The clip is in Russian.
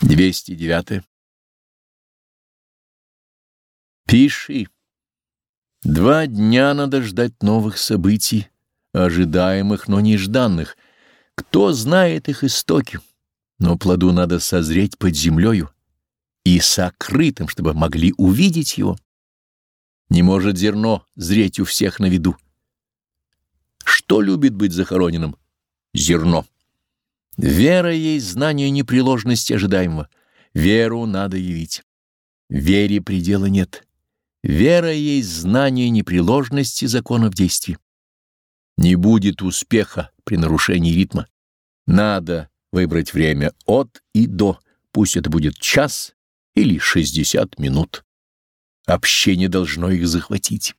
209. Пиши. Два дня надо ждать новых событий, ожидаемых, но нежданных. Кто знает их истоки? Но плоду надо созреть под землею и сокрытым, чтобы могли увидеть его. Не может зерно зреть у всех на виду. Что любит быть захороненным? Зерно. Вера есть знание непреложности ожидаемого. Веру надо явить. Вере предела нет. Вера есть знание непреложности законов действий. Не будет успеха при нарушении ритма. Надо выбрать время от и до, пусть это будет час или шестьдесят минут. Общение должно их захватить.